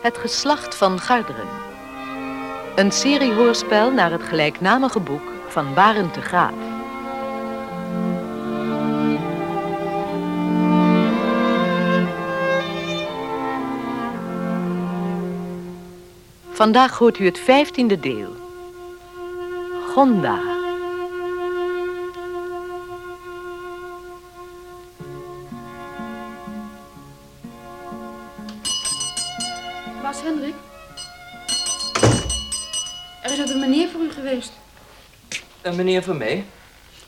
Het geslacht van Garderen. Een serie hoorspel naar het gelijknamige boek van Barend de Graaf. Vandaag hoort u het vijftiende deel. Gonda. Hendrik? Er is net een meneer voor u geweest. Een meneer van mij?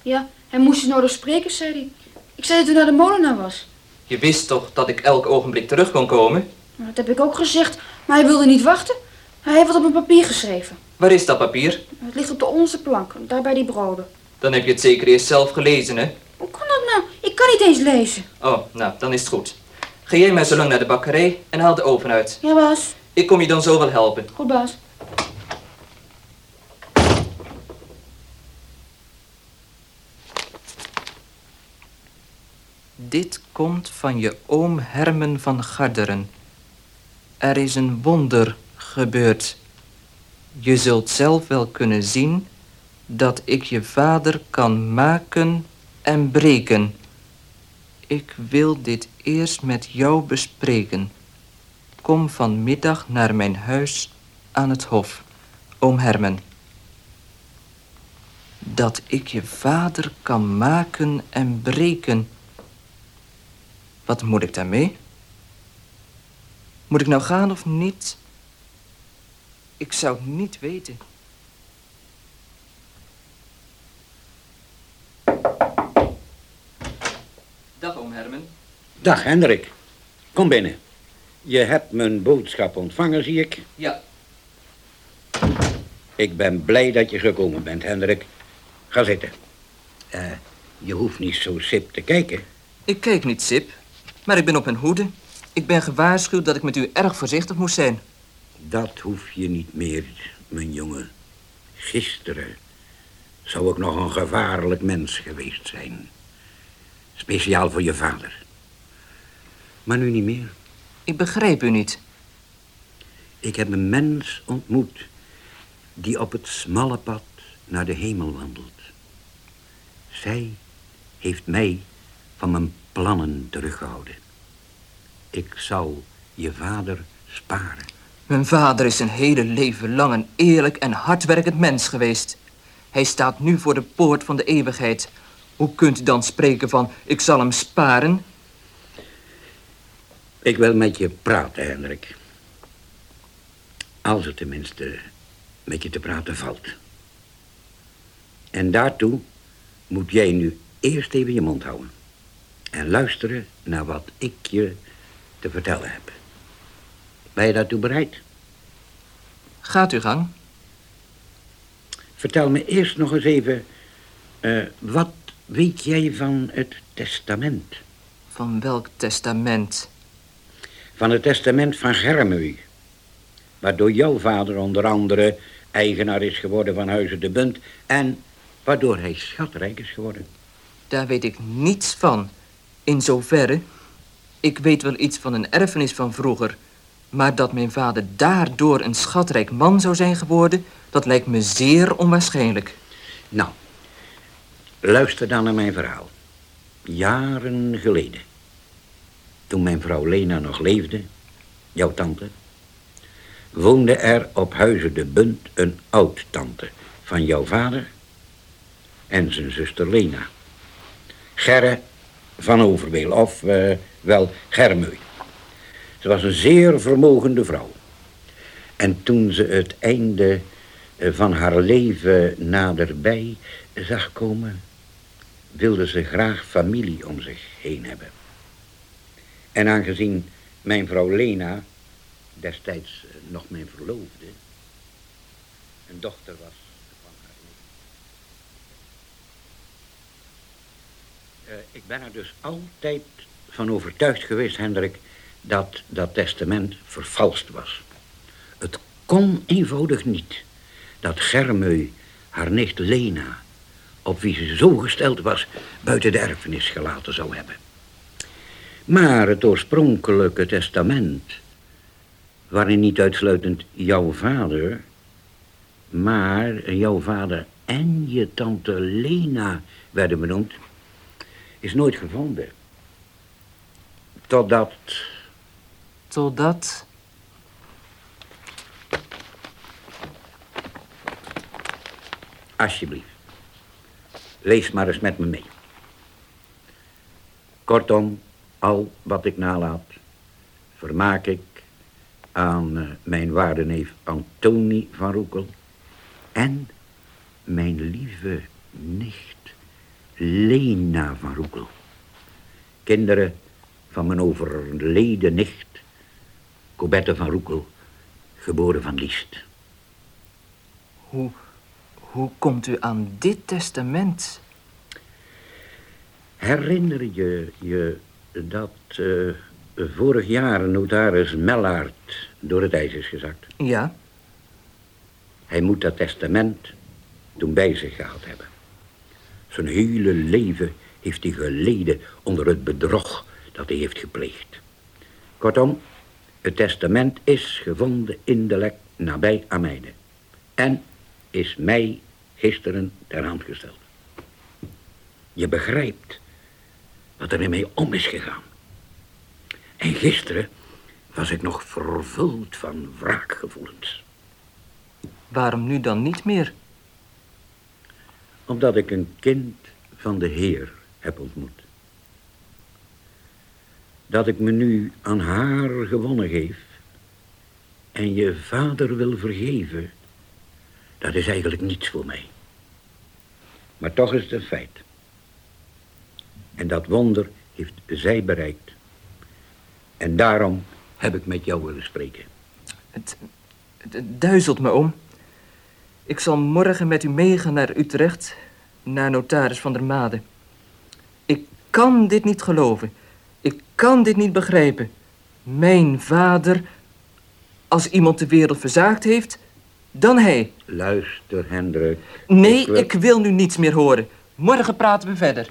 Ja, hij moest u nodig spreken, zei hij. Ik zei dat u naar de molenaar was. Je wist toch dat ik elk ogenblik terug kon komen? Nou, dat heb ik ook gezegd, maar hij wilde niet wachten. Hij heeft wat op een papier geschreven. Waar is dat papier? Het ligt op de onze plank, daar bij die broden. Dan heb je het zeker eerst zelf gelezen, hè? Hoe kan dat nou? Ik kan niet eens lezen. Oh, nou, dan is het goed. Ga jij maar zo lang naar de bakkerij en haal de oven uit. Ja, baas. Ik kom je dan zo wel helpen. Goed, baas. Dit komt van je oom Hermen van Garderen. Er is een wonder gebeurd. Je zult zelf wel kunnen zien dat ik je vader kan maken en breken. Ik wil dit eerst met jou bespreken. Kom vanmiddag naar mijn huis aan het hof, oom Hermen. Dat ik je vader kan maken en breken. Wat moet ik daarmee? Moet ik nou gaan of niet? Ik zou het niet weten. Dag, oom Herman. Dag, Hendrik. Kom binnen. Je hebt mijn boodschap ontvangen, zie ik. Ja, Ik ben blij dat je gekomen bent, Hendrik. Ga zitten. Eh, je hoeft niet zo sip te kijken. ik kijk niet, Sip. Maar ik ben op mijn hoede. Ik ben gewaarschuwd dat ik met u erg voorzichtig moest zijn. Dat hoef je niet meer, mijn jongen. Gisteren zou ik nog een gevaarlijk mens geweest zijn. Speciaal voor je vader. Maar nu niet meer. Ik begrijp u niet. Ik heb een mens ontmoet die op het smalle pad naar de hemel wandelt. Zij heeft mij van mijn plannen teruggehouden. Ik zal je vader sparen. Mijn vader is zijn hele leven lang een eerlijk en hardwerkend mens geweest. Hij staat nu voor de poort van de eeuwigheid. Hoe kunt u dan spreken van ik zal hem sparen? Ik wil met je praten, Hendrik. Als het tenminste met je te praten valt. En daartoe moet jij nu eerst even je mond houden. En luisteren naar wat ik je te vertellen heb. Ben je daartoe bereid? Gaat uw gang. Vertel me eerst nog eens even... eh, wat weet jij van het testament? Van welk testament? Van het testament van Germui. Waardoor jouw vader onder andere eigenaar is geworden van Huizen de Bunt... en waardoor hij schatrijk is geworden. Daar weet ik niets van. In zoverre. Ik weet wel iets van een erfenis van vroeger. Maar dat mijn vader daardoor een schatrijk man zou zijn geworden... dat lijkt me zeer onwaarschijnlijk. Nou, luister dan naar mijn verhaal. Jaren geleden, toen mijn vrouw Lena nog leefde, jouw tante, woonde er op Huizen de Bunt een oud-tante van jouw vader en zijn zuster Lena. Gerre van Overweel, of eh, wel Germeu. Ze was een zeer vermogende vrouw. En toen ze het einde eh, van haar leven naderbij zag komen, wilde ze graag familie om zich heen hebben. En aangezien mijn vrouw Lena destijds eh, nog mijn verloofde, een dochter was van haar. Eh, ik ben er dus altijd van overtuigd geweest, Hendrik, dat dat testament vervalst was. Het kon eenvoudig niet dat Germeu haar nicht Lena, op wie ze zo gesteld was, buiten de erfenis gelaten zou hebben. Maar het oorspronkelijke testament waarin niet uitsluitend jouw vader, maar jouw vader en je tante Lena werden benoemd, is nooit gevonden. Totdat... Totdat... Alsjeblieft. Lees maar eens met me mee. Kortom, al wat ik nalaat, vermaak ik aan uh, mijn waarde neef Antonie van Roekel en mijn lieve nicht Lena van Roekel. Kinderen van mijn overleden nicht Cobette van Roekel, geboren van Liest. Hoe, hoe komt u aan dit testament? Herinner je je dat uh, vorig jaar notaris Mellaert door het ijs is gezakt? Ja. Hij moet dat testament toen bij zich gehad hebben. Zijn hele leven heeft hij geleden onder het bedrog dat hij heeft gepleegd. Kortom, het testament is gevonden in de lek nabij Ameide. En is mij gisteren ter hand gesteld. Je begrijpt wat er in mij om is gegaan. En gisteren was ik nog vervuld van wraakgevoelens. Waarom nu dan niet meer? Omdat ik een kind van de Heer heb ontmoet. Dat ik me nu aan haar gewonnen geef en je vader wil vergeven, dat is eigenlijk niets voor mij. Maar toch is het een feit. En dat wonder heeft zij bereikt. En daarom heb ik met jou willen spreken. Het, het, duizelt me om. Ik zal morgen met u meegaan naar Utrecht, naar notaris van der Made. Ik kan dit niet geloven. Ik kan dit niet begrijpen. Mijn vader, als iemand de wereld verzaakt heeft, dan hij. Luister, Hendrik. Nee, ik wil... ik wil nu niets meer horen. Morgen praten we verder.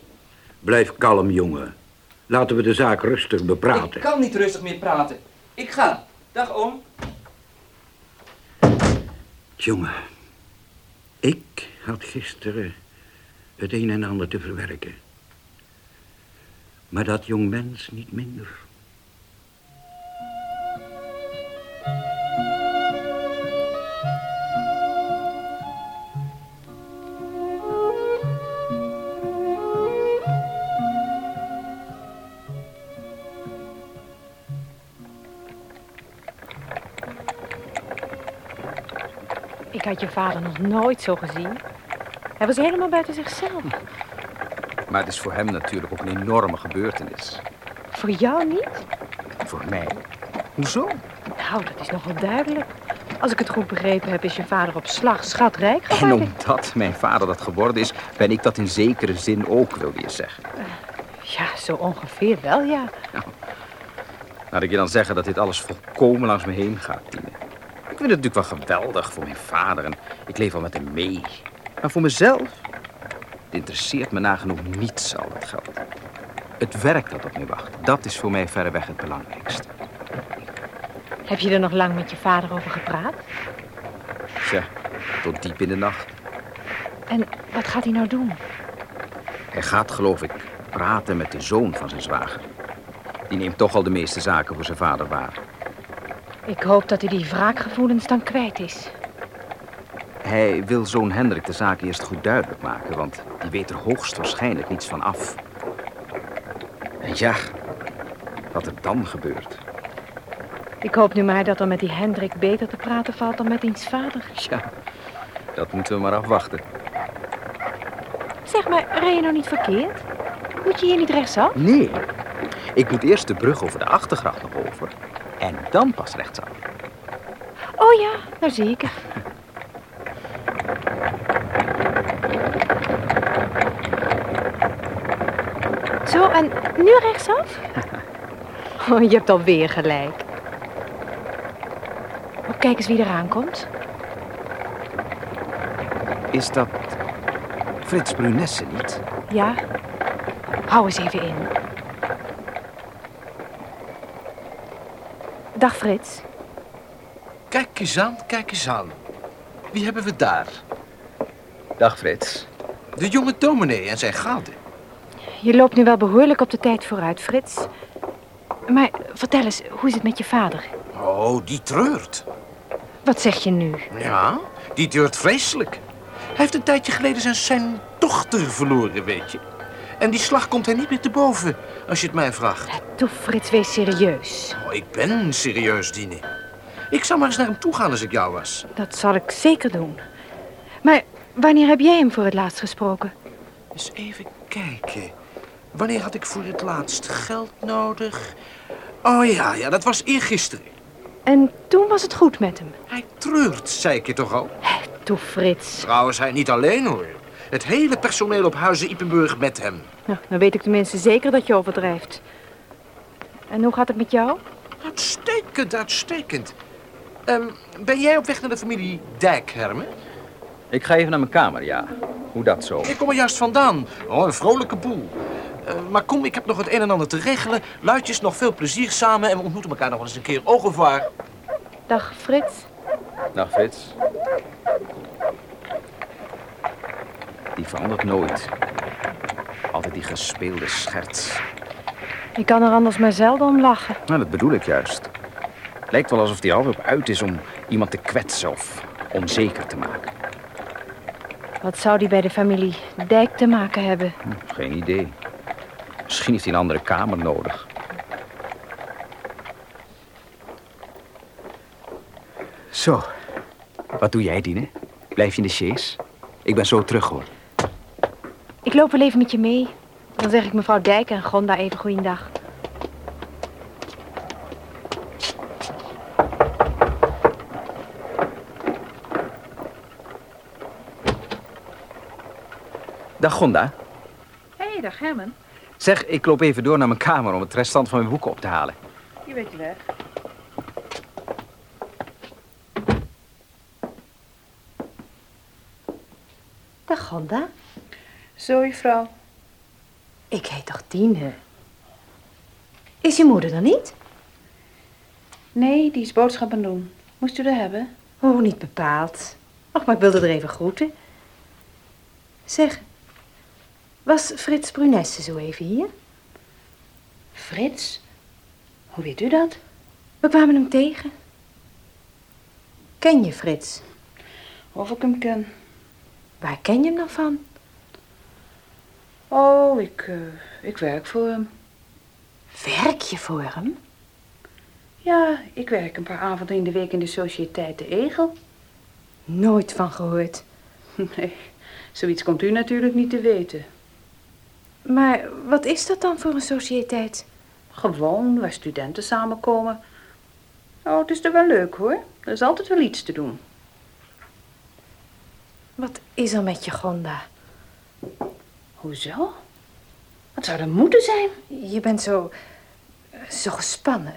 Blijf kalm, jongen. Laten we de zaak rustig bepraten. Ik kan niet rustig meer praten. Ik ga. Dag, oom. Jongen, ik had gisteren het een en ander te verwerken. Maar dat jong mens niet minder. Had je vader nog nooit zo gezien. Hij was helemaal buiten zichzelf. Maar het is voor hem natuurlijk ook een enorme gebeurtenis. Voor jou niet? Voor mij? Hoezo? Nou, dat is nogal duidelijk. Als ik het goed begrepen heb, is je vader op slag schatrijk geworden. En omdat mijn vader dat geworden is, ben ik dat in zekere zin ook, wilde je zeggen. Uh, ja, zo ongeveer wel, ja. Nou, laat ik je dan zeggen dat dit alles volkomen langs me heen gaat, Tine. Ik vind het natuurlijk wel geweldig voor mijn vader en ik leef al met hem mee. Maar voor mezelf het interesseert me nagenoeg niets al dat geld. Het werk dat op me wacht, dat is voor mij verreweg het belangrijkste. Heb je er nog lang met je vader over gepraat? Tja, tot diep in de nacht. En wat gaat hij nou doen? Hij gaat, geloof ik, praten met de zoon van zijn zwager. Die neemt toch al de meeste zaken voor zijn vader waar. Ik hoop dat hij die wraakgevoelens dan kwijt is. Hij wil zoon Hendrik de zaak eerst goed duidelijk maken, want die weet er hoogstwaarschijnlijk niets van af. En ja, wat er dan gebeurt. Ik hoop nu maar dat er met die Hendrik beter te praten valt dan met diens vader. Ja, dat moeten we maar afwachten. Zeg maar, rij je nou niet verkeerd? Moet je hier niet rechtsaf? Nee, ik moet eerst de brug over de achtergracht nog over. En dan pas rechtsaf. Oh ja, nou zeker. Zo, en nu rechtsaf? Oh, je hebt alweer gelijk. Oh, kijk eens wie eraan komt. Is dat Frits Brunesse niet? Ja. Hou eens even in. Dag Frits. Kijk eens aan, kijk eens aan. Wie hebben we daar? Dag Frits. De jonge dominee en zijn gade. Je loopt nu wel behoorlijk op de tijd vooruit, Frits. Maar vertel eens, hoe is het met je vader? Oh, die treurt. Wat zeg je nu? Ja, die treurt vreselijk. Hij heeft een tijdje geleden zijn, zijn dochter verloren, weet je. En die slag komt hij niet meer te boven, als je het mij vraagt. Toe, Frits, wees serieus. Oh, ik ben serieus, Dine. Ik zou maar eens naar hem toe gaan als ik jou was. Dat zal ik zeker doen. Maar wanneer heb jij hem voor het laatst gesproken? Eens even kijken. Wanneer had ik voor het laatst geld nodig? Oh ja, ja, dat was eergisteren. En toen was het goed met hem. Hij treurt, zei ik je toch al? Toe, Frits. Trouwens, hij niet alleen hoor. Het hele personeel op Huizen Ipenburg met hem. Nou, dan weet ik tenminste zeker dat je overdrijft. En hoe gaat het met jou? Uitstekend, uitstekend. Ehm, ben jij op weg naar de familie Dijk, Hermen? Ik ga even naar mijn kamer, ja. Hoe dat zo? Ik kom er juist vandaan. Oh, een vrolijke boel. Eh, maar kom, ik heb nog het een en ander te regelen. Luidjes, nog veel plezier samen en we ontmoeten elkaar nog wel eens een keer. Au revoir. Dag, Frits. Dag Frits. Die verandert nooit. Altijd die gespeelde scherts. Ik kan er anders maar zelden om lachen. Nou, dat bedoel ik juist. Lijkt wel alsof hij altijd op uit is om iemand te kwetsen of onzeker te maken. Wat zou die bij de familie Dijk te maken hebben? Hm, geen idee. Misschien heeft hij een andere kamer nodig. Zo. Wat doe jij, Dine? Blijf je in de sjees? Ik ben zo terug, hoor. Ik loop wel even met je mee. Dan zeg ik mevrouw Dijk en Gonda even goeiedag. Dag, Gonda. Hé, hey, dag Herman. Zeg, ik loop even door naar mijn kamer om het restant van mijn boeken op te halen. Je weg. Dag, Gonda. Zo, juffrouw. Ik heet toch Tine? Is je moeder er niet? Nee, die is boodschappen doen. Moest u er hebben? Oh, niet bepaald. Och, maar ik wilde er even groeten. Zeg, was Frits Brunesse zo even hier? Frits? Hoe weet u dat? We kwamen hem tegen. Ken je Frits? Of ik hem ken. Waar ken je hem dan van? Oh, ik, eh, ik werk voor hem. Werk je voor hem? Ja, ik werk een paar avonden in de week in de Sociëteit de Egel. Nooit van gehoord. Nee, zoiets komt u natuurlijk niet te weten. Maar wat is dat dan voor een sociëteit? Gewoon, waar studenten samenkomen. Oh, het is er wel leuk hoor. Er is altijd wel iets te doen. Wat is er met je, Gonda? Hoezo? Wat zou er moeten zijn? Je bent zo... zo gespannen.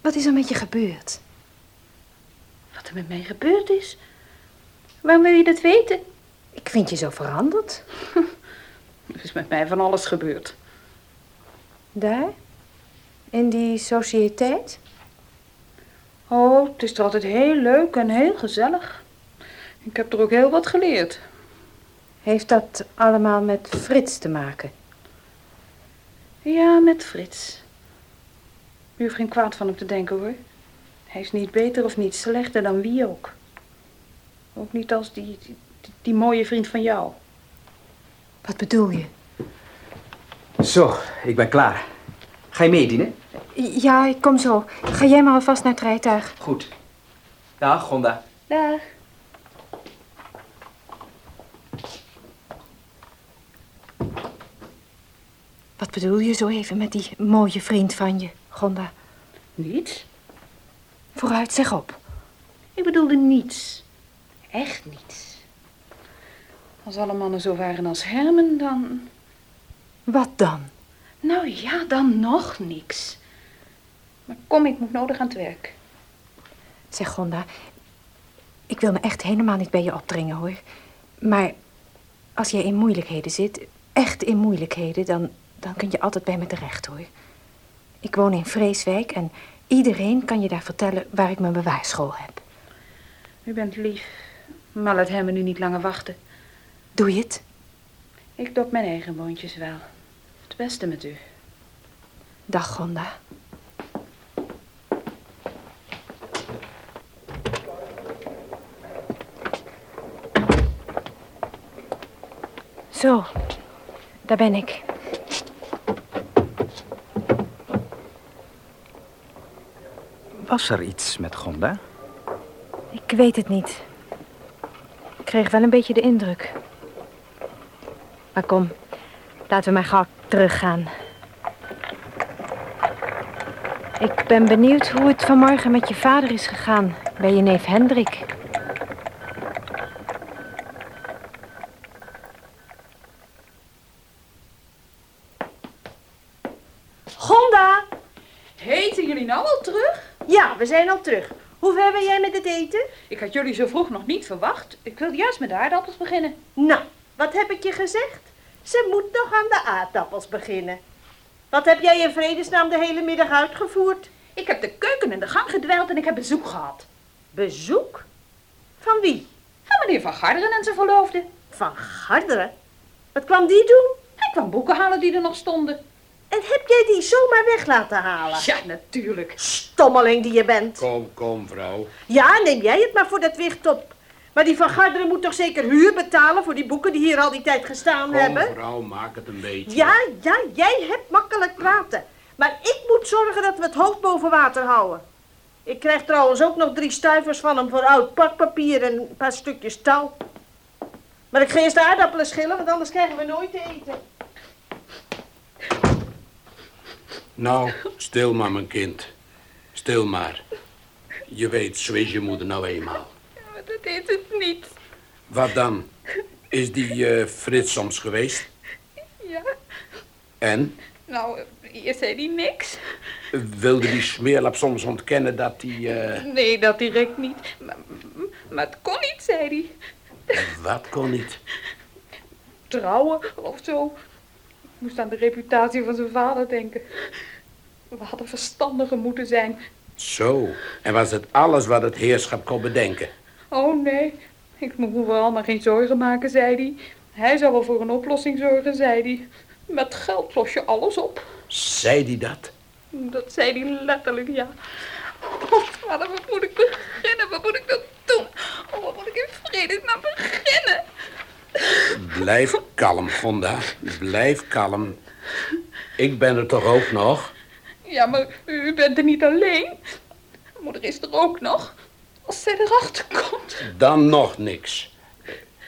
Wat is er met je gebeurd? Wat er met mij gebeurd is? Waarom wil je dat weten? Ik vind je zo veranderd. Er is met mij van alles gebeurd. Daar? In die sociëteit? Oh, het is er altijd heel leuk en heel gezellig. Ik heb er ook heel wat geleerd. Heeft dat allemaal met Frits te maken? Ja, met Frits. U hoeft geen kwaad van hem te denken hoor. Hij is niet beter of niet slechter dan wie ook. Ook niet als die, die, die mooie vriend van jou. Wat bedoel je? Zo, ik ben klaar. Ga je mee, Dine? Ja, ik kom zo. Ga jij maar alvast naar het rijtuig. Goed. Dag, Gonda. Dag. Wat bedoel je zo even met die mooie vriend van je, Gonda? Niets. Vooruit, zeg op. Ik bedoelde niets. Echt niets. Als alle mannen zo waren als Herman, dan... Wat dan? Nou ja, dan nog niks. Maar kom, ik moet nodig aan het werk. Zeg, Gonda, ik wil me echt helemaal niet bij je opdringen, hoor. Maar als jij in moeilijkheden zit, echt in moeilijkheden, dan, dan kun je altijd bij me terecht, hoor. Ik woon in Vreeswijk en Iedereen kan je daar vertellen waar ik mijn bewaarschool heb. U bent lief. Maar laat hem nu niet langer wachten. Doe je het? Ik doe op mijn eigen boontjes wel. Het beste met u. Dag, Gonda. Zo, daar ben ik. Was er iets met Gonda? Ik weet het niet. Ik kreeg wel een beetje de indruk. Maar kom, laten we maar gauw teruggaan. Ik ben benieuwd hoe het vanmorgen met je vader is gegaan bij je neef Hendrik. Gonda! Heten jullie nou al terug? Ja, we zijn al terug. Hoe ver ben jij met het eten? Ik had jullie zo vroeg nog niet verwacht. Ik wilde juist met de aardappels beginnen. Nou, wat heb ik je gezegd? Ze moet nog aan de aardappels beginnen. Wat heb jij in vredesnaam de hele middag uitgevoerd? Ik heb de keuken in de gang gedweld en ik heb bezoek gehad. Bezoek? Van wie? Van meneer Van Garderen en zijn verloofde. Van Garderen? Wat kwam die doen? Hij kwam boeken halen die er nog stonden. En heb jij die zomaar weg laten halen? Ja, natuurlijk. Stommeling die je bent. Kom, kom, vrouw. Ja, neem jij het maar voor dat wicht op. Maar die van Garderen moet toch zeker huur betalen voor die boeken die hier al die tijd gestaan Kom, hebben? vrouw, maak het een beetje. Ja, ja, jij hebt makkelijk praten. Maar ik moet zorgen dat we het hoofd boven water houden. Ik krijg trouwens ook nog drie stuivers van hem voor oud pakpapier en een paar stukjes touw. Maar ik ga eerst de aardappelen schillen, want anders krijgen we nooit te eten. Nou, stil maar, mijn kind. Stil maar. Je weet, zo is je moeder nou eenmaal. Maar dat is het niet. Wat dan? Is die eh, Frits soms geweest? Ja, En? nou, eerst zei hij niks. Wilde die smeerlap soms ontkennen dat hij... eh, Nee, dat direct niet. Maar, maar het kon niet, zei hij. Wat kon niet? Trouwen of zo. Moest aan de reputatie van zijn vader denken. We hadden verstandiger moeten zijn. Zo. En was het alles wat het heerschap kon bedenken? Oh nee, ik moet me vooral maar geen zorgen maken, zei hij. Hij zou wel voor een oplossing zorgen, zei hij. Met geld los je alles op. Zei die dat? Dat zei hij letterlijk, ja. Oh, vader, wat moet ik beginnen? Wat moet ik dan doen? Oh, wat moet ik in vredesnaam beginnen? Blijf kalm, Gonda. Blijf kalm. Ik ben er toch ook nog? Ja, maar u bent er niet alleen. Moeder is er ook nog. Als zij erachter komt. Dan nog niks.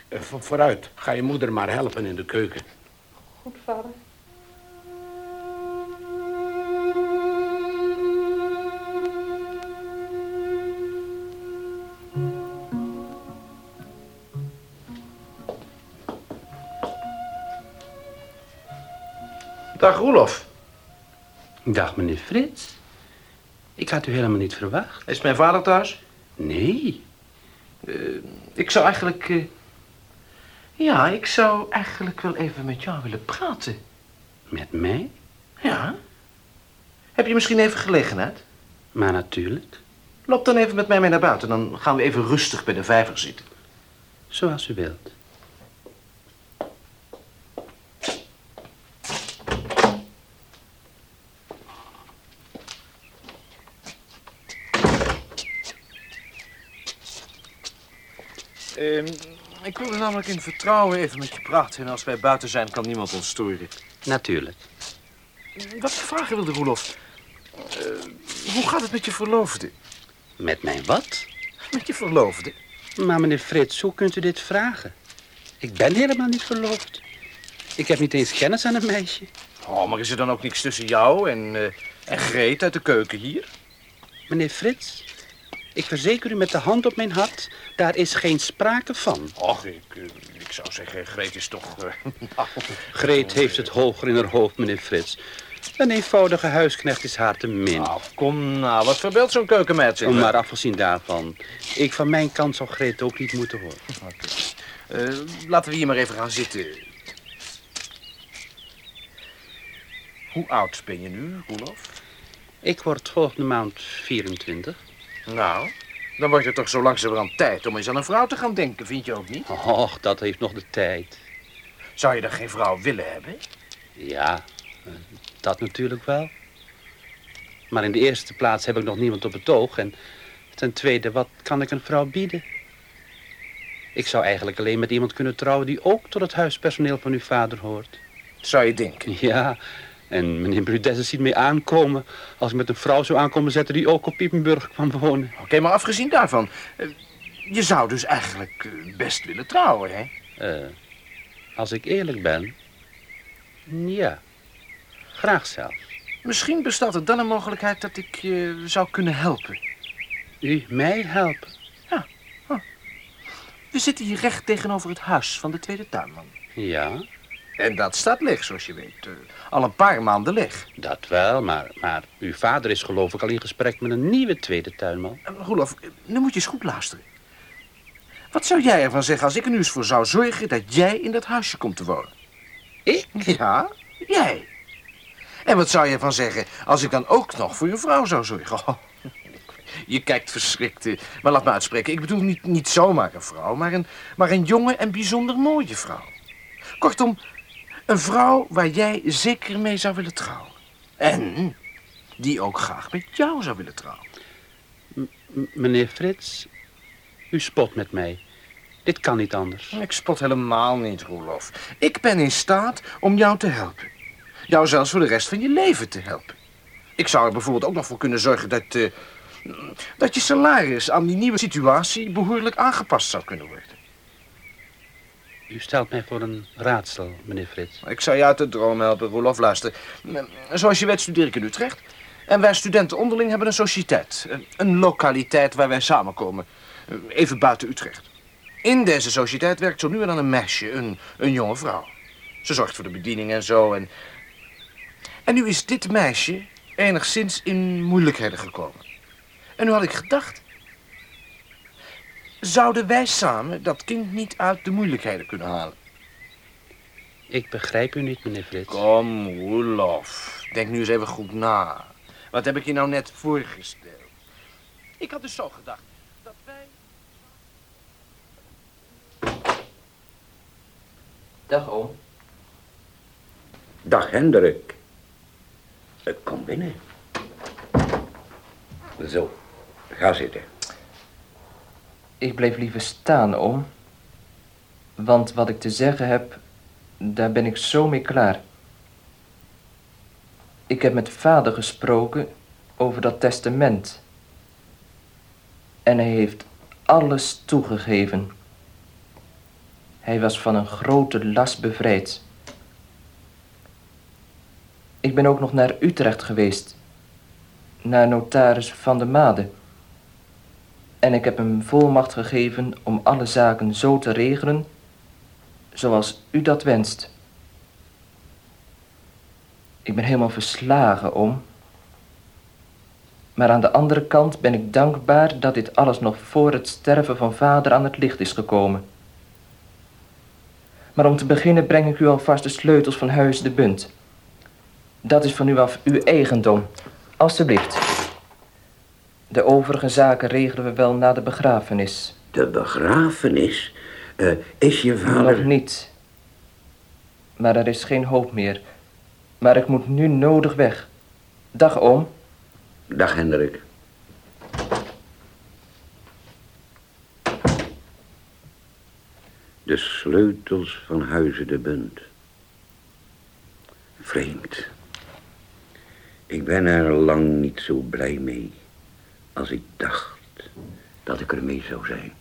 Eh, vo- vooruit, ga je moeder maar helpen in de keuken. Goed, vader. Dag Roelof. Dag, meneer Frits. Ik had u helemaal niet verwacht. Is mijn vader thuis? Nee. Eh, ik zou eigenlijk... eh, Ja, ik zou eigenlijk wel even met jou willen praten. Met mij? Ja. Heb je misschien even gelegenheid? Maar natuurlijk. Loop dan even met mij mee naar buiten. Dan gaan we even rustig bij de vijver zitten. Zoals u wilt. Ik wilde namelijk in vertrouwen even met je praten. En als wij buiten zijn, kan niemand ons storen. Natuurlijk. Wat ik vragen wilde, Roelof. Eh, hoe gaat het met je verloofde? Met mijn wat? Met je verloofde? Maar meneer Frits, hoe kunt u dit vragen? Ik ben helemaal niet verloofd. Ik heb niet eens kennis aan een meisje. Oh, maar is er dan ook niks tussen jou en, eh, en Greet uit de keuken hier? Meneer Frits, ik verzeker u met de hand op mijn hart, daar is geen sprake van. Och, ik, eh, ik zou zeggen, Greet is toch... eh, nou, Greet heeft het hoger in haar hoofd, meneer Frits. Een eenvoudige huisknecht is haar te min. Nou, kom nou, wat verbeeldt zo'n keukenmeid zich? Maar afgezien daarvan, ik van mijn kant zou Greet ook niet moeten horen. Eh, laten we hier maar even gaan zitten. Hoe oud ben je nu, Roelof? Ik word volgende maand 24. Nou, dan wordt het toch zo langzamerhand tijd om eens aan een vrouw te gaan denken, vind je ook niet? Och, dat heeft nog de tijd. Zou je dan geen vrouw willen hebben? Ja, eh, dat natuurlijk wel. Maar in de eerste plaats heb ik nog niemand op het oog. En ten tweede, wat kan ik een vrouw bieden? Ik zou eigenlijk alleen met iemand kunnen trouwen die ook tot het huispersoneel van uw vader hoort. Zou je denken? Ja, en meneer Brudesse ziet mij aankomen als ik met een vrouw zou aankomen zetten die ook op Piepenburg kwam wonen. Oké, maar afgezien daarvan, eh, je zou dus eigenlijk eh, best willen trouwen, hè? Eh, als ik eerlijk ben, ja, graag zelfs. Misschien bestaat er dan een mogelijkheid dat ik je zou kunnen helpen. U mij helpen? We zitten hier recht tegenover het huis van de tweede tuinman. Ja, En dat staat leeg, zoals je weet. eh, al een paar maanden leeg. dat wel, maar, maar uw vader is geloof ik al in gesprek met een nieuwe tweede tuinman. Eh, Roelof, eh, nu moet je eens goed luisteren. Wat zou jij ervan zeggen als ik er nu eens voor zou zorgen dat jij in dat huisje komt te wonen? Ik? Ja, jij. En wat zou je ervan zeggen als ik dan ook nog voor je vrouw zou zorgen? Oh, je kijkt verschrikt, maar laat me uitspreken. Ik bedoel niet, niet zomaar een vrouw, maar een, maar een jonge en bijzonder mooie vrouw. Kortom, een vrouw waar jij zeker mee zou willen trouwen. En die ook graag met jou zou willen trouwen. M- meneer Frits, u spot met mij. Dit kan niet anders. Ik spot helemaal niet, Roelof. Ik ben in staat om jou te helpen. Jou zelfs voor de rest van je leven te helpen. Ik zou er bijvoorbeeld ook nog voor kunnen zorgen dat, eh, dat je salaris aan die nieuwe situatie behoorlijk aangepast zou kunnen worden. U stelt mij voor een raadsel, meneer Frits. Ik zou je uit de droom helpen, Roelof. Luister. Zoals je weet studeer ik in Utrecht. En wij studenten onderling hebben een sociëteit. Een- Een lokaliteit waar wij samenkomen. Even buiten Utrecht. In deze sociëteit werkt zo nu en dan een meisje, een, een jonge vrouw. Ze zorgt voor de bediening en zo. En, en nu is dit meisje enigszins in moeilijkheden gekomen. En nu had ik gedacht... Zouden wij samen dat kind niet uit de moeilijkheden kunnen halen? Ik begrijp u niet, meneer Frits. Kom, Roelof. Denk nu eens even goed na. Wat heb ik je nou net voorgesteld? Ik had dus zo gedacht dat wij... Dag oom. Dag Hendrik. Kom binnen. Zo, ga zitten. Ik bleef liever staan, oom. Want wat ik te zeggen heb, daar ben ik zo mee klaar. Ik heb met vader gesproken over dat testament. En hij heeft alles toegegeven. Hij was van een grote last bevrijd. Ik ben ook nog naar Utrecht geweest. Naar notaris Van der Made. En ik heb hem volmacht gegeven om alle zaken zo te regelen zoals u dat wenst. Ik ben helemaal verslagen om. Maar aan de andere kant ben ik dankbaar dat dit alles nog voor het sterven van vader aan het licht is gekomen. Maar om te beginnen breng ik u alvast de sleutels van huis de Bunt. Dat is van u af uw eigendom. Alsjeblieft. De overige zaken regelen we wel na de begrafenis. De begrafenis? Eh, is je vader... Nog niet. Maar er is geen hoop meer. Maar ik moet nu nodig weg. Dag, oom. Dag Hendrik. De sleutels van Huizen de Bunt. Vreemd. Ik ben er lang niet zo blij mee als ik dacht dat ik ermee zou zijn.